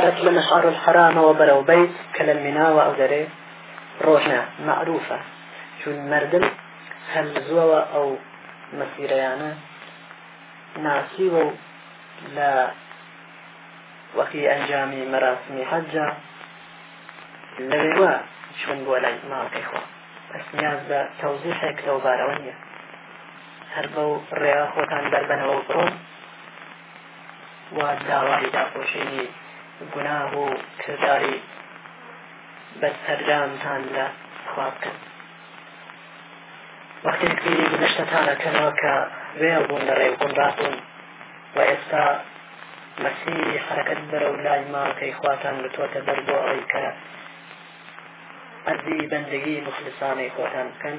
کاتێک لە مەشعەر الحەرامەوە بەرەو بەیت کە لە میناوە ئەو دەرێ ڕۆژنە مەعروفە چون مردم هەم زووەوە ئەو مەسیرەیانە ناسیوە و لە وەختی ئەنجامی مەراسمی حەجە لەوێوە چون بووە لای ماڵەکەی خۆ بەس نیاز بە تەوزیحێک لەو بارەوە نییە هەر بەو ڕێیا خۆتان دەربەنەوە بڕۆن و داوای داپۆشینی گوناه و کرداری بەدسەردانتان لە خوا بکەن وەختێک بیری گونشتەتانەکەنەوە کە وێڵ بوون لە ڕێ گونڕا بوون و ئێستا مەسیری حرەکەت بەرە و لای ماڵەکەی خواتان بتوەتە بەر بۆ ئەوی کە ئەزی بەندگی مخلسانەی خۆتان بکەن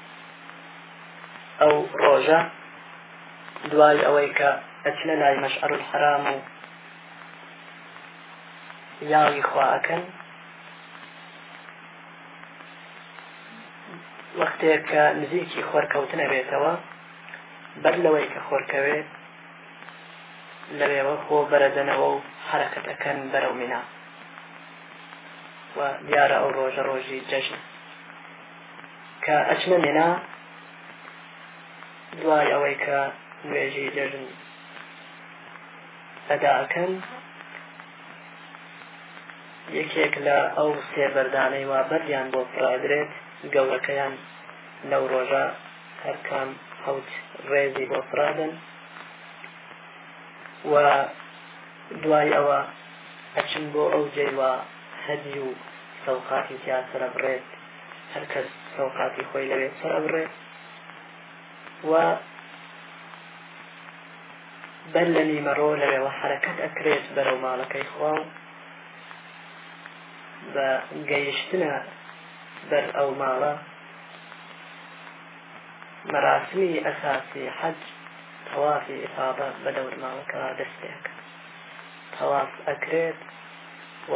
ئەو ڕۆژە دوای ئەوەی کە ئەچنە لای مەشعر الحرام و یاوی خواکەن وەختێک کە نزیکی خۆرکەوتنە بێتەوە بەر لەوەی کە خۆرکەوێت لەوێوە خۆ بەرەدەنەوە و حرەکەتەکەن بەرەو مینا و دیارە ئەو ڕۆژە ڕۆژی جەژن کە ئەچمە مێنا دوای ئەوەی کە نوێژی جەژن ئەدا ئەکەن یەکێک لە ئەو سێ بەردانەی وا بەردیان بۆ پڕادرێت گەورەکەیان لەو ڕۆژە هەرکام حوت ڕێزی بۆ پڕادن و دوای ئەوە ئەچن بۆ ئەو جێوە هەدی و سەوقاتی تیاسرە بڕێت هەر کەس ئەوقاتی خۆی لەوێ سەر ئەبڕێ و بەر لە نیمەڕۆ لەوێوە حرەکەت ئەکرێت بەرەو ماڵەکەی خوا و بە گەیشتنە بەر ئەو ماڵە مەراسمی ئەساسی حەج تەوافی ئفاابە بە دەورماوەکە دەستێک تەواف ئەکرێت و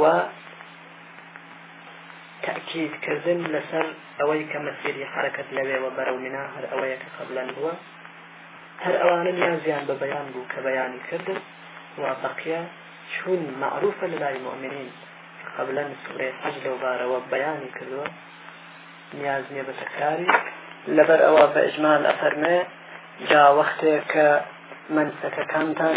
و تەئکید کردن لەسەر ئەوەی کە مەسیری حرەکەت لەوێوە بەرەو منا هەر ئەوەیە کە قبلەن بووە هەر ئەوانە نیازیان بە بەیان بوو کە بەیانی کردن و بەقیە چون معروفە لە لای مؤمنین قبلەن سورێ حەج لەو بارەوە بەیانی کردووە نیاز نیە بە تەکراری لەبەر ئەوە بە ئجمان ئەفەرمێ جا وەختێک کە من سەکەکانتان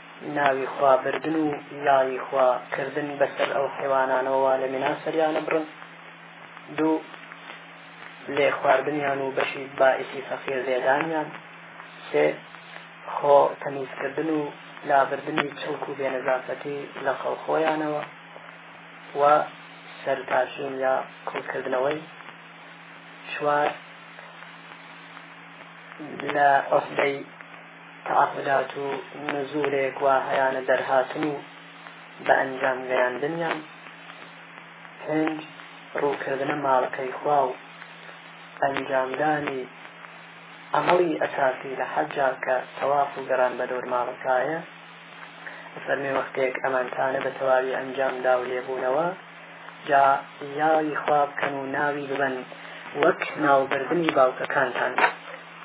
ناوی خوا بردن و لاوی خوا کردن بەسەر ئەو حیوانانەوە لە مینا سەریانە بڕن دوو لێ خواردنیان و بەشی بائیسی فەقیر لێدانیان سێ خۆ تەمیزکردن و لابردنی چڵک و بێنەزافەتی لە خەڵخۆیانەوە و سەرتاشین یا کوڵکردنەوەی چوار لە ئۆفدەی تەعهودات و نزورێک وا هەیانە دەرهاتن و بە ئەنجام گەیاندنیان پێنج ڕووکردنە ماڵەکەی خوا و ئەنجامدانی عملی ئەساسی لە حەجا کە تەواف و گەڕان بە دەور ماڵەکایە فەرمی وەختێک ئەمانتانە بە تەواوی ئەنجام دا و لێبوونەوە جا یاوی خواب کەن و ناوی ببن وەک ناوبردنی باوکەکانتان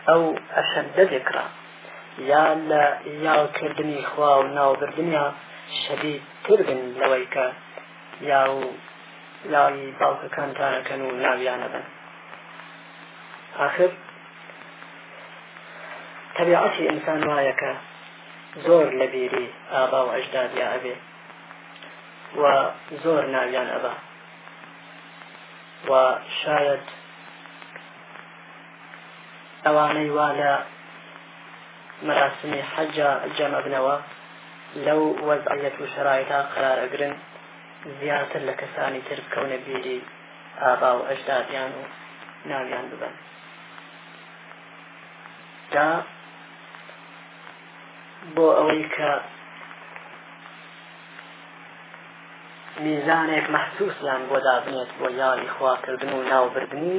ئەو ئەشەدە ذکرا یا لە یاو کردنی خوا و ناو بردنیا شەدید تر بن لەوەی کە یاو یاوی باوکەکان تانەکەن و ناویانە بن آخر تەبیعەتی ئینسان وایەکە زۆر لە بیری ئابا و ئەژدادیا ئەبێ و زۆر ناویان ئەبا و شاید ئەوانەی وا لە مەراسمی حەجا جەمە بنەوە لەو وەزعەت و شەرایتا قرار ئەگرن زیاتر لە کەسانی تر بکەونە بیری ئابا و ئەژدادیان و ناویان ببن دا بۆ ئەوەی کە میزانێک مەحسوسیان بۆ دابنێت بۆ یاری خواکردن و ناوبردنی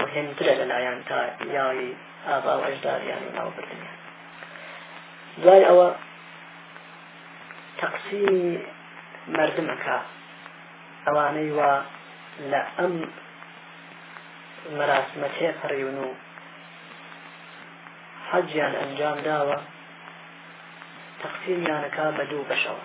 مهمترە لەلایەن تا یاوی ئابا و ئەژداریان و ناوبردنیان دوای ئەوە تەقسیمی مردمەکە ئەوانەی وا لە ئەم مەراسمە تێپەڕیون و حەجیان ئەنجام داوە تەقسیمیانەکە بە دوو بەشەوە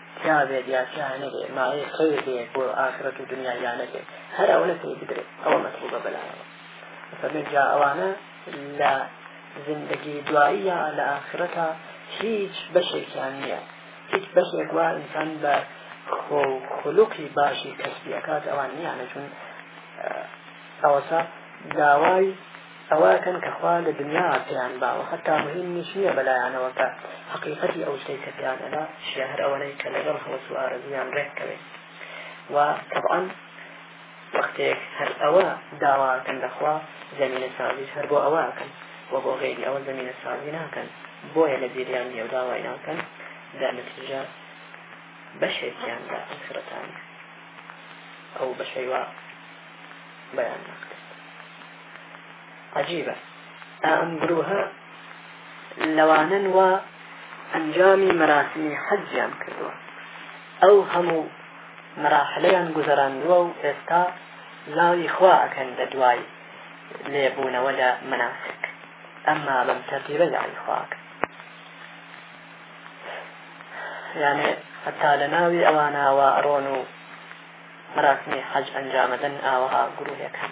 نابێت یا تیانەبێت ماوەی خەیر بێت بۆ ئاخرەت و دنیا یانەبێت هەر ئەو لە پێی بدرێت ئەوە مەتوبە بەلایەوە فەرمێت جا ئەوانە لە زندگی دواییە لە ئاخرەتە هیچ بەشێکیان نییە هیچ بەشێک وا ئینسان بە خۆ خولوقی باشی کەسبیەکات ئەوان نیانە چون ئەوەسا داوای ئەوەکەن کە خوا لە دنیا پێیان باوە هەتا مهمیش نییە بەلایانەوە کە حقیقەتی ئەو شتەی کە پێیان ئەدا شیە هەر ئەوەنەی کە لەگەڵ هەوەس و ئارەزویان ڕێککەوێت و طبعا وەختێک هەر ئەوە داواکەن لەخوا زمینە سازیش هەر بۆ ئەوەکەن و بۆ غێری ئەوە زمینە سازی ناکەن بۆیە لە بیریان نیە داوای ناکەن دا نتیجە بەشێکیان لە ئەسرەتان ئەو بەشەیوە بەیان ناکەن عجیبە ئەم گروهە لەوانن و ئەنجامی مەراسمی حەجیان کردووە ئەو هەموو مەراحلەیان گوزەراندووە و ئێستا لاوی خوا ئەکەن لە دوای لێبوونەوە لە مناسک ئەمما بەم تەرتیبە یاری خواک یانێ يعني هەتا لە ناوی ئەوانەوە ڕۆن و مەراسمی حەج ئەنجامەدەن ئاوەها گروهەکەن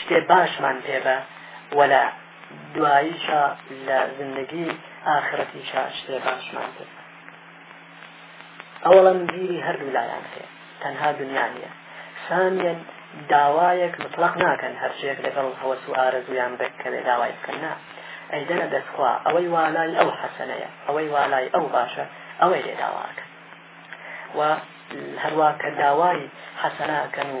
شتێ باشمان پێ بە وەلا دواییشە لە زندگی ئاخرەتیشە شتێ باشمان پێ ئەوەڵەن گیری هەردوو لایان هەیە تەنها دنیا نیە سامیان داوایەک مطلق ناکەن هەرچێک لەگەڵ هەوەس و ئارەزویان بکەوێ داوای بکەن نا ئەیدەنە دەستخوا ئەوەی والای ئەو حەسەنەیە ئەوەی والای ئەو باشە ئەوەی لێ داواکە و هەروە کە داوای حەسەناکەن و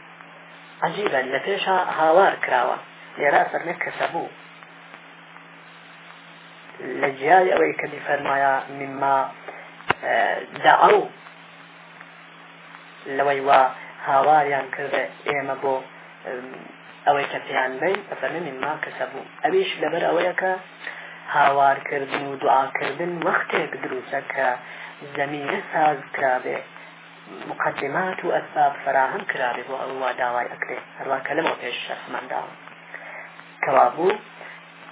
عەجیبە لە پێشا هاوار کراوە لێرا فەرمێ کەسەبوو لە جیای ئەوەی کە فەرمایە مما داو لەوەی وا هاواریان کردە ئێمە بۆ ئەوەی کە پێیان بین فەرمێ مما کەسەبوو ئەویش لەبەر ئەوەیە کە هاوارکردن و دوعاکردن وەختێک دروستە کە زمینە ساز کرابێ موقەدیمات و ئەسباب فەراهەم کرابێ بۆ ئەوەی وا داوای ئەکرێ هەروا کە لەمەوە پێش شەرحمان داوە کەوابوو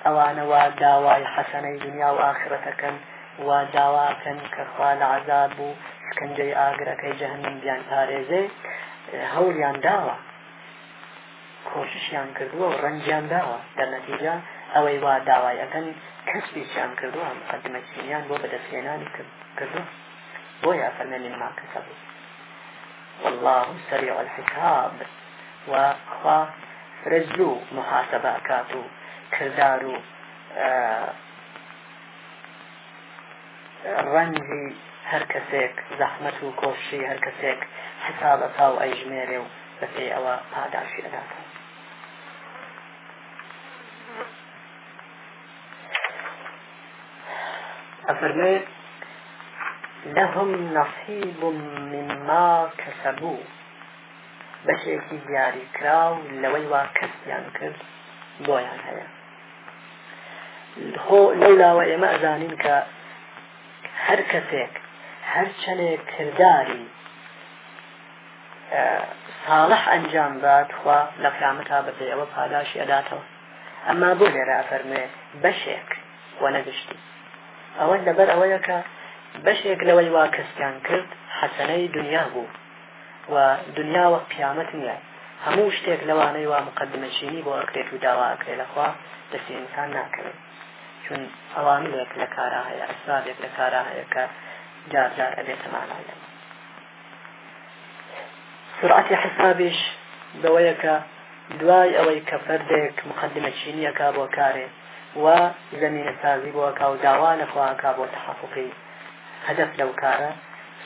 ئەوانەوە داوای حەسەنەی دنیا و ئاخرەتەکەن وا داواکەن کە خوا لە عذاب و سکنجەی ئاگرەکەی جەهنم بیان پارێزێ هەوڵیان داوە کۆششیان کردووە و ڕەنجیان داوە دەرنەتیجا ئەوەی وا داوای ئەەکەن کەسپێکیان کردووە مقدمەکییان بۆ بەدەستێنانی کردووە بۆیە فەرمێنی منان کەسە بوو والله سريع الحساب و خوا فرە زوو محاسبە ئەکات و کردار و ڕەنجی هەر کەسێک زەحمەت و کۆشی هەر کەسێک حسابە پاو ئەیژمێرێ و بەپێی ئەوە پاداشی ئەداتەوە أفرمي لهم نصيب مما كسبوا بەشێکی دیاری کراو لەوەی وا کەسیان کرد بۆیان هەیە خۆ لەولاوە ئێمە ئەزانین کە هەر کەسێک هەر چەندێک کردداری صالح انجام داد خوا لە قیامەتا بەپێ ئەوە پاداشی ئەداتەوە ئەما بۆ لێرە ئەفەرموێ بەشێک وە نەگشتی ئەوە لەبەر ئەوەیە کە بەشێک لەوەی وا کەسیان کرد حەسەنەی دنیا بوو و دنیا وە قیامەت نییە هەموو شتێک لەوانەی وا مقدمەچینی بۆ ئەکرێت و داوا ئەکرێت لەخوا دەستی ئینسان ناکەوێت چون ئەوانێک لە کارا هەیە ئەسرابێک لە کارا هەیە کە جارجار ئەبێتە مانایە سورعەتی حسابیش بەوەیە کە دوای ئەوەی کە فەردێک مقدمە چینی ئەکا بۆ کارێ و زەمینە سازی بۆ ئەکا و داوا لە خوا ئەکا بۆ تحققی هەدەف لەو کارە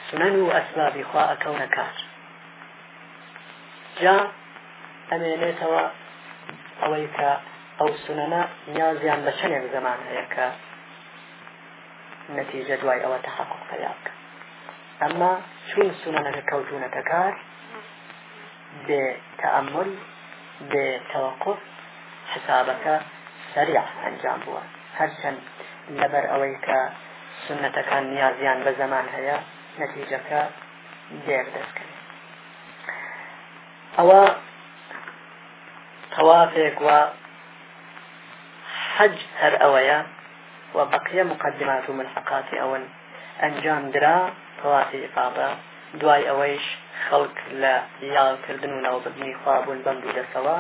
سنەن و ئەسبابی خوا ئەکەونە کار جا ئەمێنێتەوە ئەوەی کە ئەو سنەنە نیازیان بە چەندێک زەمان هەیە کە نەتیجە دوای ئەوە تحقق پەیاکە ئەمە چون سونەنەکە کەوتونەتە کار بێ تەعمل بێ تەوەقف حسابەکە سەریع ئەنجام بووە هەرچەند لەبەر ئەوەی کە سنەتەکان نیازیان بە زەمان هەیە نەتیجەکە دێر دەستکرد ئەوە تەوافێک وە حەج هەر ئەوەیە و بەقیە مقدمات و ملحقاتی ئەوەن ئەنجامدرا تەوافی ئیفاضە، دوای ئەوەیش خەڵک لە یاوەکردن و ناوبردنی خوا بوون بەم دوو دەستەوە،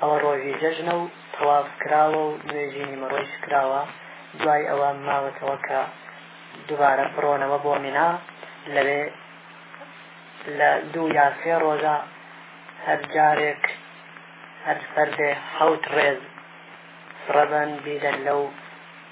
ئەوە ڕۆژی جەژنە و تەواف کراوە و نوێژی نیمەڕۆیش کراوە، دوای ئەوە ماوەتەوە کە دووبارە بڕۆنەوە بۆ مینا لەوێ لە دوو یا سێ ڕۆژە هەر جارێک هەر فەردێ حەوت ڕێز سڕەبەن بیدەن لەو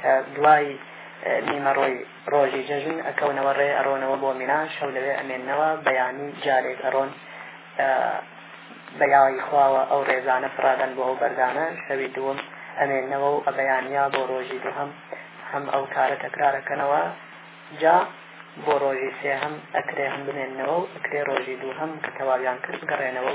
کە دوای نیمەڕۆی ڕۆژی جەژن ئەکەونەوە ڕێ ئەڕۆنەوە بۆ مینا شەو لەوێ ئەمێنەوە بەیانی جارێک ئەڕۆن بەیاوی خواوە ئەو ڕێزانە فڕادەن بۆ ئەو بەردانە شەوی دووەم ئەمێنەوە و ئەبەیانیا بۆ ڕۆژی دووهم هەم ئەو کارە تەکرارەکەنەوە جا بۆ ڕۆژی سێهم ئەکرێ هەم بمێنەوە و ئەکرێ ڕۆژی دووهم کە تەواویان کرد گەڕێنەوە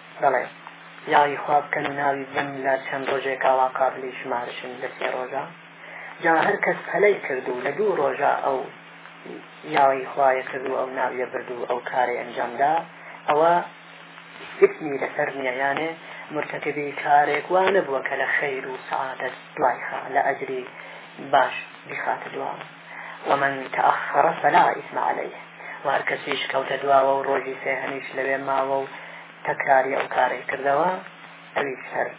بەڵێ یاغی خوا بکەن و ناوی ببەن لە چەند ڕۆژێک ئاوا قابلی شمارشن لە سێ ڕۆژە جا هەر کەس پەلەی کرد و لە دوو ڕۆژە ئەو یاوی خوایە کرد و ئەو ناویە برد و ئەو کارەی ئەنجامدا ئەوە ئیسمی لەسەر نییە یانێ مرتەکەبی کارێک وا نەبووە کە لە خەیر و سعادەت دوایخە لە ئەجری باش بخاتە دوام ومن تأخر فلا إثم عليه و هەر کەسیش کەوتە دواوە و ڕۆژی سێهەمیش لەوێ ماوە و تەکراری ئەو کارەی کردەوە ئەوی سەر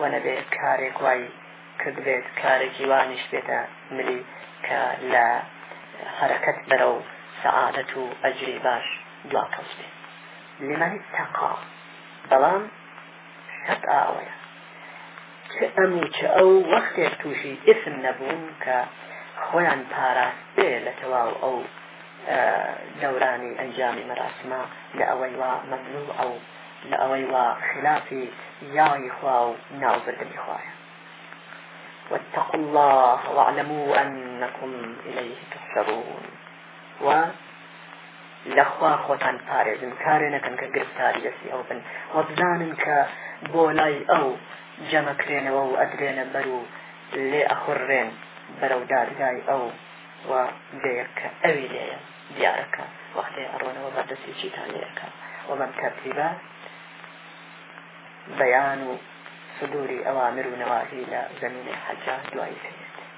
و نەبێ کارێک وای کردبێت کارێکی وانیش بێتە ملی کە لە حرەکەت بەرە و سەعادەت و ئەجری باش دواکەوت بێت لمن تەقا بەڵام شەت ئاوەیە چ ئەم و چ ئەو وەختێک تووشی ئیسم نەبوون کە خۆیان پاراستبێ لە تەواو ئەو دەورانی ئەنجامی مەراسمە لە ئەوەی وا مەمنوعە و لە ئەوەی وا خلافی یاوی خوا و ناوبردنی خوایە واتقوا الله واعلموا أنكم إليه تحشرون و لە خوا خۆتان پارێزن کارێ نەکەن کە گرفتاری دەستی ئەو بن وە بزانن کە بۆ لای ئەو جەمەکرێنەوە و ئەدرێنە بەر و لێ ئەخڕێن بەرەو دادگای ئەو و دەیەک کە ئەوی لێە دیارەکە وەختێ ئەڕۆنەوە بەردەستی چیتان لێەکە وەمەم تەرتیبە بەیان و سدوری ئەوامر و نەواهی لە زمینی حەجا دوایی کرد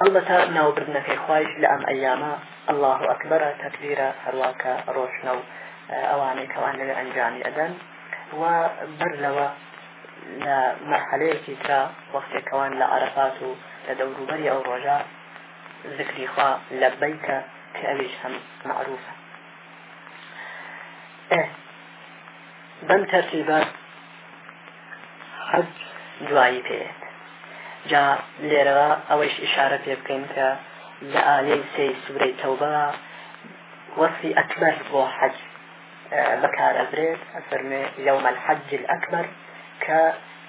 ئەڵبەتە ناوبردنەکەی خوایش لە ئەم ئەیامە ئەلله ئەکبەرە تەکبیرە هەروە کە ڕۆشنە و ئەوانەی کەوان لەوێ ئەنجامی ئەدەن و بەر لەوە لە مەرحەلەیەکی ترا وەختێکەوان لە عرفات و لە دەوروبەری ئەو ڕۆژە ذکری خوا لە بیکە کە ئەویش هەم معروفە بەم تەرتیبە حەج دوایی پێێت جا لێرەوە ئەوەیش ئشارە پێ بکەین کە لە ئاەی سێ سوورەی تەوبە وەسی ئەکبەر بۆ حەج بەکار ئەبرێت ئەفەرمێ یوم الحج الأكبر کە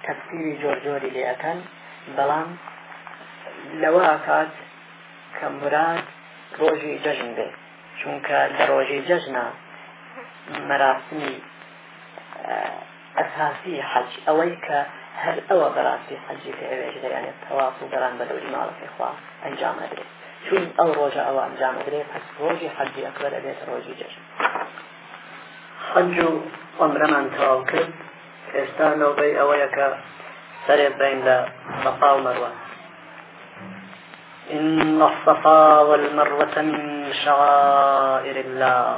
تەفسیری جۆر جۆری لێ ئەەکەن بەڵام لەوە ئاکات کە مراد ڕۆژی جەژن بێت چونکە لە ڕۆژی جەژنا مەراسمی ئەساسی حەج ئەوەی کە هەر ئەوە بەڕاستی حەجی کە ئەوێژ دەیانێت تەواف و گەڕان بە دەوری ماڵەکەی خوا ئەنجام ئەدرێت چون ئەو ڕۆژە ئەوە ئەنجام ئەدرێت پس ڕۆژی حەجی ئەکبەر ئەبێت ڕۆژی جەژن حەج و عەمرەمان تەواو کرد ئێستا نەوبەی ئەوەیە کە سەرێ بین لە سەفا و مەروە إن الصفا والمروة من شعائر الله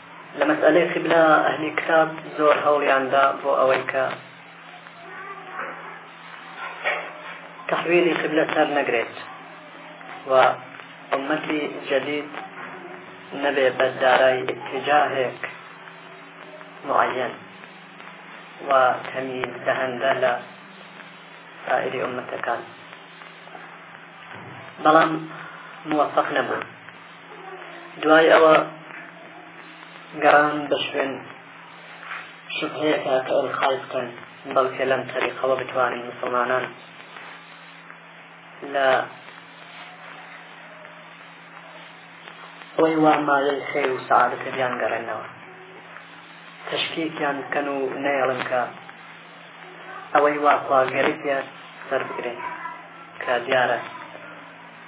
لە مەسئەلەی قیبلە ئەهلی کتاب زۆر هەوڵیان دا بۆ ئەوەی کە تحویلی قیبلە سەر نەگرێت و ئومەتی جدید نەبێ بە دارای اتجاهێک معەن و تەمیز دەهەندە لە سائری ئومەتەکان بەڵام موفق نەبوو دوای ئەوە گەڕان بە شوێن شبهەیەکە کە ئەوی خاڵ بکەن بەڵکە لەم تەریقەوە بتوانین مسلمانان لە ئەوەی وا ماڵی خێر و سعادەکەیان گەڕێنەوە تشکێکیان بکەن و نەیەڵن کە ئەوەی واخواگەرێتە سەر بگرێت کە دیارە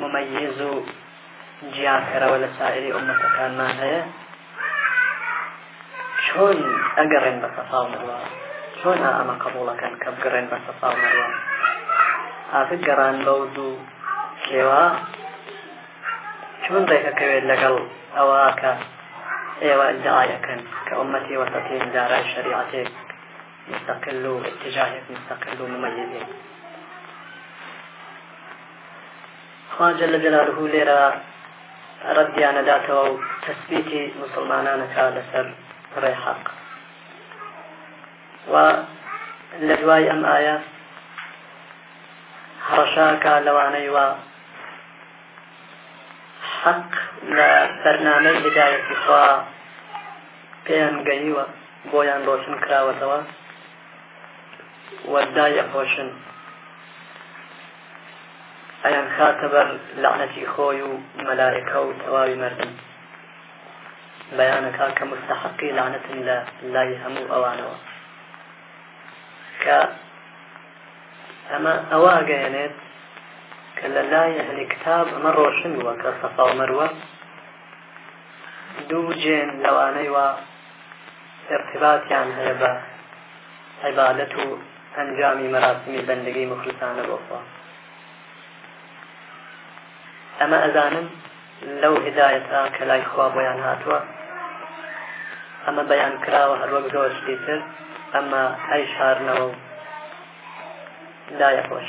ممەیز و جیاکەرەوە لە سائری ئومەتەکانمان هەیە چۆن ئەگەڕێن بە سەفا و مەروە چۆن ئەمە قبوڵەکەن کە بگەڕێن بە سەفا و مەروە ئاخر گەڕان بەو دوو کێوە چۆن ڕێکەکەوێت لەگەڵ ئەوە کە ئێوە ئەدعایەکەن کە ئومەتی وەسەتین دارای شریعەتێک مستقل و اتجاهێک مستقل و ممەیزێک خوا جل جلاله لێرە ڕەدیانەداتەوە و تەسبیتی مسلمانانەکە لەسەر ڕێ حەق و لە دوای ئەم ئایا هەڕەشاکە لەوانەی وە حەق لە بەرنامەی هدایەتی خوا پێیان گەیوە بۆیان ڕۆشن کراوەتەوە و دایەپۆشن ئەیان خاتە بەر لەعنەتی خۆی و مەلایەکە و تەواوی مردن بەیانەکە کە مستحقی لەعنەتن لە لای هەموو ئەوانەوە کە ئەمە ئەوە ئەگەیەنێت کە لە لای هەلی کتاب ئەمە ڕۆشن بووە کە سەفاڵمەروە دوو جێن لەوانەی وە ارتباطیان هەیە بە عبادەت و ئەنجامی مەراسمی بەندگی مخلصانە بۆ خوا ئەمە ئەزانم لەو هدایەتە کە لای خوا بۆیان هاتووە ئەمە بەیان کراوە هەروەک زۆر شتی تر ئەمە ئەی شارنەوە و لایە خۆش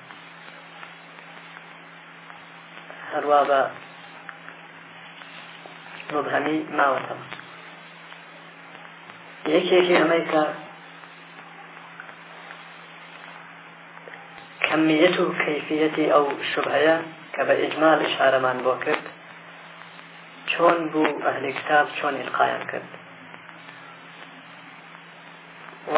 هەروا بە مبهەمی ماوەتەوە یەکێکی ئەمەی کە کەمیەت و کەیفیەتی ئەو شوبهەیە کە بە ئیجمال شارەمان بۆ کرد چۆن بوو ئەهلی کتاب چۆن ئیلقایان کرد و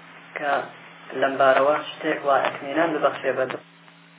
کە لەمبارەوە شتێک وا ئیتمینان ببەخشێ بە